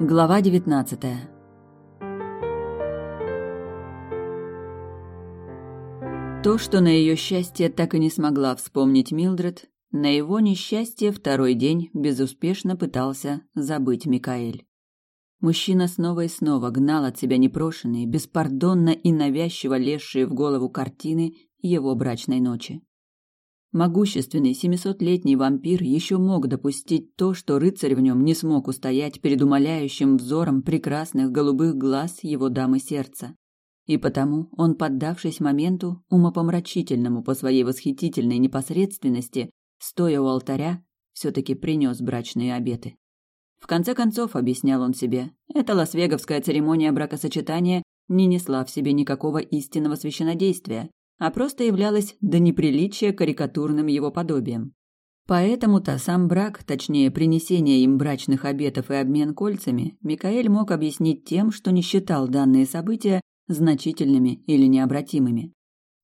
Глава девятнадцатая. То, что на ее счастье так и не смогла вспомнить Милдред, на его несчастье второй день безуспешно пытался забыть Микаэль. Мужчина снова и снова гнал от себя непрошенные, беспардонно и навязчиво лезшие в голову картины его брачной ночи. Могущественный семисотлетний вампир еще мог допустить то, что рыцарь в нем не смог устоять перед умоляющим взором прекрасных голубых глаз его дамы сердца. И потому он, поддавшись моменту, умопомрачительному по своей восхитительной непосредственности, стоя у алтаря, все-таки принес брачные обеты. В конце концов, объяснял он себе, эта лас-веговская церемония бракосочетания не несла в себе никакого истинного священнодействия, а просто являлась до неприличия карикатурным его подобием. Поэтому-то сам брак, точнее принесение им брачных обетов и обмен кольцами, Микаэль мог объяснить тем, что не считал данные события значительными или необратимыми.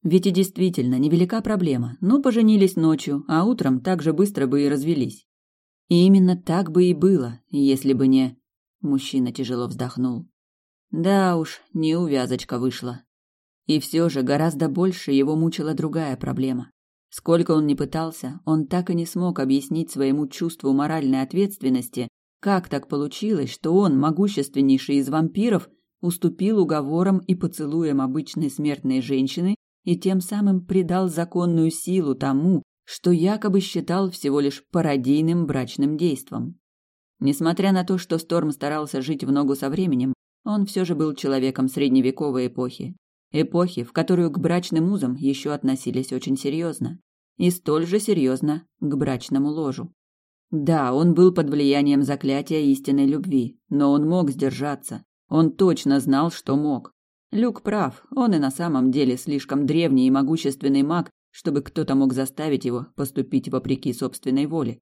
Ведь и действительно невелика проблема. Ну, поженились ночью, а утром так же быстро бы и развелись. И именно так бы и было, если бы не... Мужчина тяжело вздохнул. Да уж, неувязочка вышла. И все же гораздо больше его мучила другая проблема. Сколько он ни пытался, он так и не смог объяснить своему чувству моральной ответственности, как так получилось, что он, могущественнейший из вампиров, уступил уговорам и поцелуям обычной смертной женщины и тем самым придал законную силу тому, что якобы считал всего лишь пародийным брачным действом. Несмотря на то, что Сторм старался жить в ногу со временем, он все же был человеком средневековой эпохи, Эпохи, в которую к брачным узам еще относились очень серьезно. И столь же серьезно к брачному ложу. Да, он был под влиянием заклятия истинной любви, но он мог сдержаться. Он точно знал, что мог. Люк прав, он и на самом деле слишком древний и могущественный маг, чтобы кто-то мог заставить его поступить вопреки собственной воле.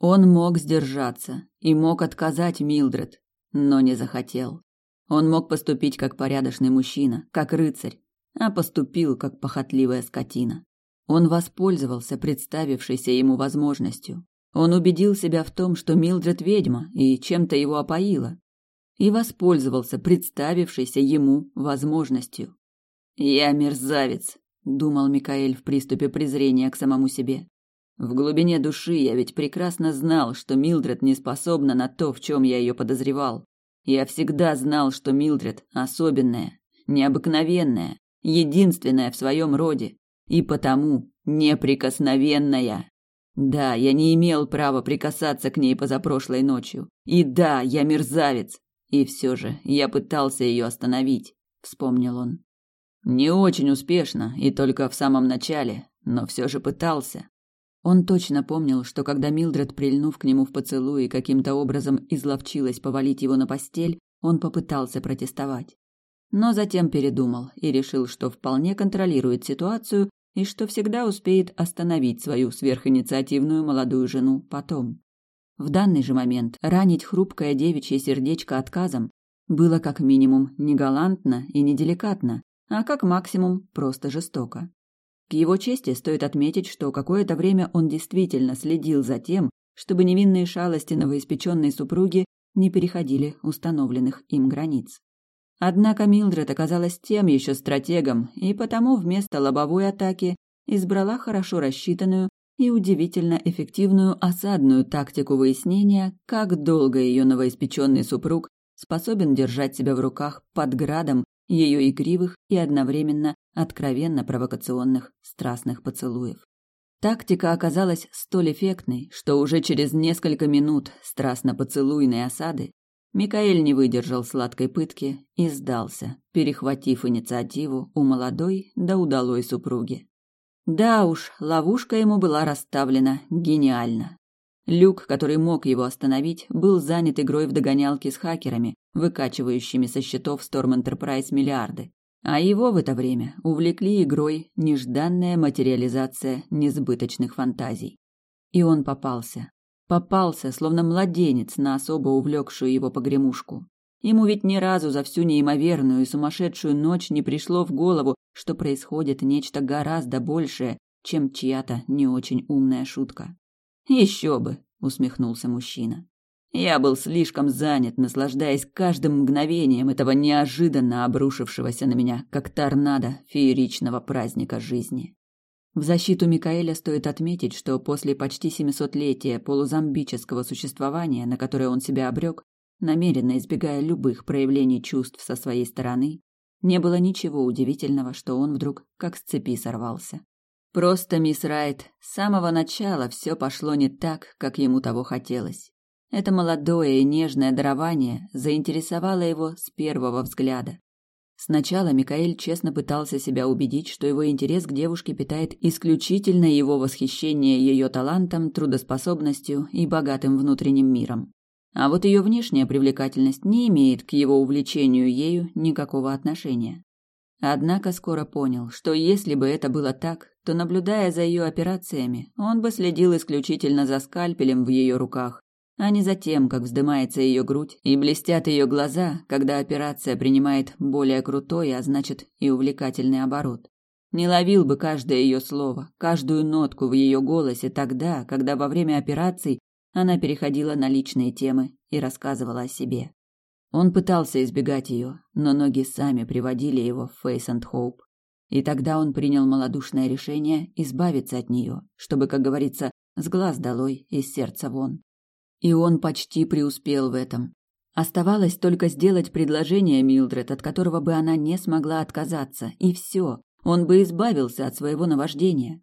Он мог сдержаться и мог отказать Милдред, но не захотел. Он мог поступить как порядочный мужчина, как рыцарь, а поступил как похотливая скотина. Он воспользовался представившейся ему возможностью. Он убедил себя в том, что Милдред ведьма и чем-то его опоила, и воспользовался представившейся ему возможностью. «Я мерзавец», — думал Микаэль в приступе презрения к самому себе. В глубине души я ведь прекрасно знал, что Милдред не способна на то, в чем я ее подозревал. Я всегда знал, что Милдред особенная, необыкновенная, единственная в своем роде, и потому неприкосновенная. Да, я не имел права прикасаться к ней позапрошлой ночью. И да, я мерзавец. И все же я пытался ее остановить, вспомнил он. Не очень успешно и только в самом начале, но все же пытался. Он точно помнил, что когда Милдред, прильнув к нему в поцелуи, каким-то образом изловчилась повалить его на постель, он попытался протестовать. Но затем передумал и решил, что вполне контролирует ситуацию и что всегда успеет остановить свою сверхинициативную молодую жену потом. В данный же момент ранить хрупкое девичье сердечко отказом было как минимум не галантно и не деликатно, а как максимум просто жестоко. К его чести стоит отметить, что какое-то время он действительно следил за тем, чтобы невинные шалости новоиспеченной супруги не переходили установленных им границ. Однако Милдред оказалась тем еще стратегом, и потому вместо лобовой атаки избрала хорошо рассчитанную и удивительно эффективную осадную тактику выяснения, как долго ее новоиспеченный супруг способен держать себя в руках под градом ее игривых и одновременно откровенно провокационных страстных поцелуев. Тактика оказалась столь эффектной, что уже через несколько минут страстно-поцелуйной осады Микаэль не выдержал сладкой пытки и сдался, перехватив инициативу у молодой да удалой супруги. Да уж, ловушка ему была расставлена гениально. Люк, который мог его остановить, был занят игрой в догонялки с хакерами, выкачивающими со счетов Storm Enterprise миллиарды. А его в это время увлекли игрой нежданная материализация несбыточных фантазий. И он попался. Попался, словно младенец, на особо увлекшую его погремушку. Ему ведь ни разу за всю неимоверную и сумасшедшую ночь не пришло в голову, что происходит нечто гораздо большее, чем чья-то не очень умная шутка. Еще бы, усмехнулся мужчина. Я был слишком занят, наслаждаясь каждым мгновением этого неожиданно обрушившегося на меня, как торнадо, фееричного праздника жизни. В защиту Микаэля стоит отметить, что после почти семисотлетия полузомбического существования, на которое он себя обрек, намеренно избегая любых проявлений чувств со своей стороны, не было ничего удивительного, что он вдруг как с цепи сорвался. Просто мисс Райт с самого начала все пошло не так, как ему того хотелось. Это молодое и нежное дарование заинтересовало его с первого взгляда. Сначала Микаэль честно пытался себя убедить, что его интерес к девушке питает исключительно его восхищение ее талантом, трудоспособностью и богатым внутренним миром. А вот ее внешняя привлекательность не имеет к его увлечению ею никакого отношения. Однако скоро понял, что если бы это было так, то, наблюдая за ее операциями, он бы следил исключительно за скальпелем в ее руках, а не за тем, как вздымается ее грудь и блестят ее глаза, когда операция принимает более крутой, а значит и увлекательный оборот. Не ловил бы каждое ее слово, каждую нотку в ее голосе тогда, когда во время операций она переходила на личные темы и рассказывала о себе. Он пытался избегать ее, но ноги сами приводили его в Фейс энд Хоуп. И тогда он принял малодушное решение избавиться от нее, чтобы, как говорится, с глаз долой, из сердца вон. И он почти преуспел в этом. Оставалось только сделать предложение Милдред, от которого бы она не смогла отказаться, и все, он бы избавился от своего наваждения.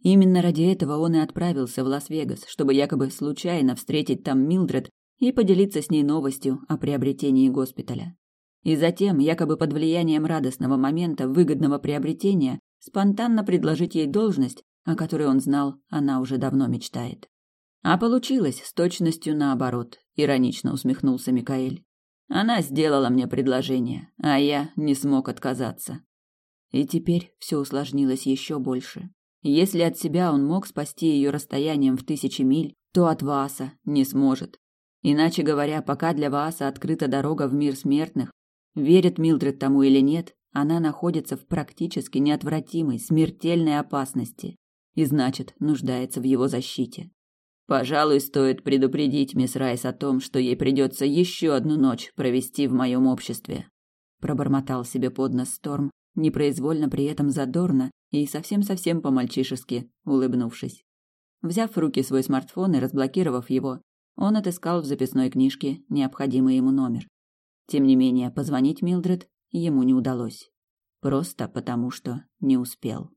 Именно ради этого он и отправился в Лас-Вегас, чтобы якобы случайно встретить там Милдред и поделиться с ней новостью о приобретении госпиталя. И затем, якобы под влиянием радостного момента выгодного приобретения, спонтанно предложить ей должность, о которой он знал, она уже давно мечтает. А получилось с точностью наоборот, иронично усмехнулся Микаэль. Она сделала мне предложение, а я не смог отказаться. И теперь все усложнилось еще больше. Если от себя он мог спасти ее расстоянием в тысячи миль, то от Васа не сможет. Иначе говоря, пока для Вааса открыта дорога в мир смертных, верит Милдред тому или нет, она находится в практически неотвратимой, смертельной опасности и, значит, нуждается в его защите. Пожалуй, стоит предупредить мисс Райс о том, что ей придется еще одну ночь провести в моем обществе. Пробормотал себе под нос Сторм, непроизвольно при этом задорно и совсем-совсем по-мальчишески улыбнувшись. Взяв в руки свой смартфон и разблокировав его, он отыскал в записной книжке необходимый ему номер. Тем не менее, позвонить Милдред ему не удалось. Просто потому, что не успел.